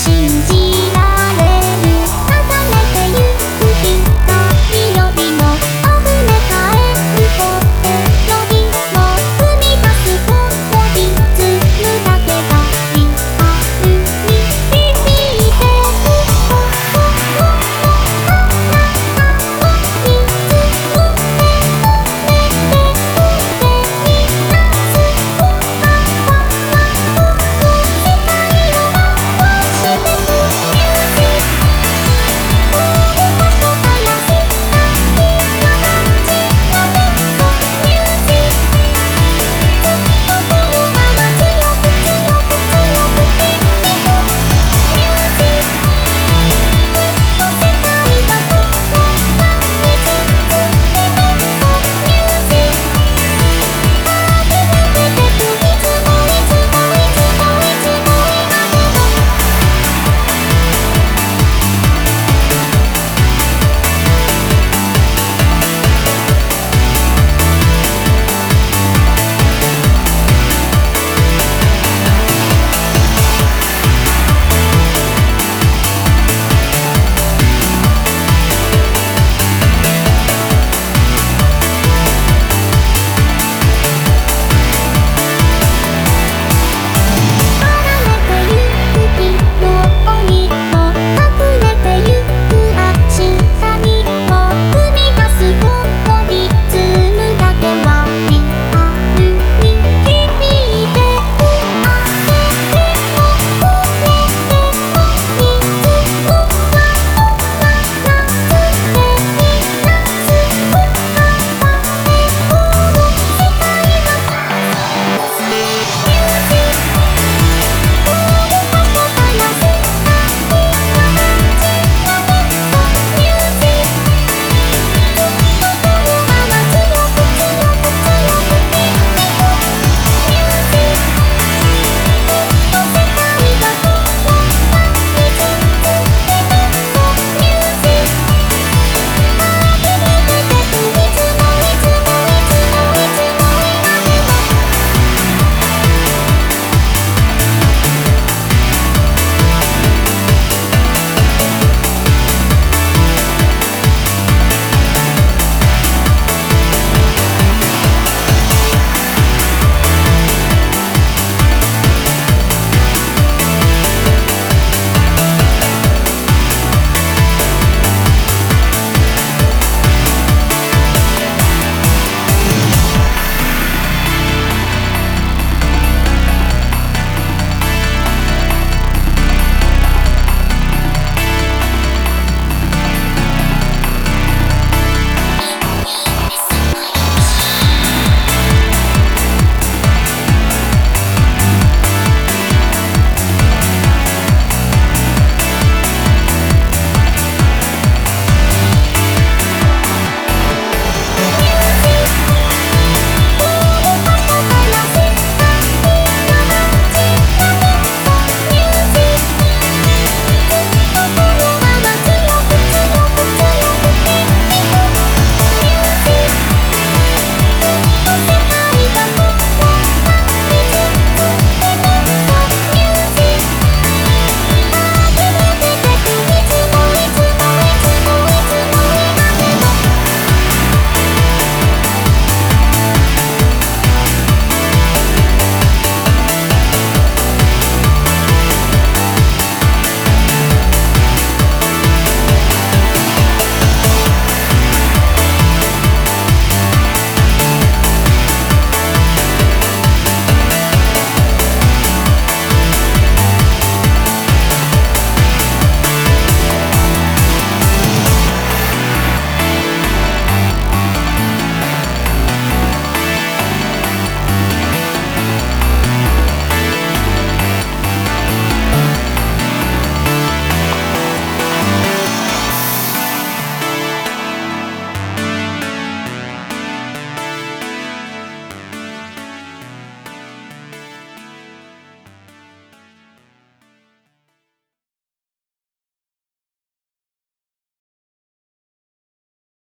心机。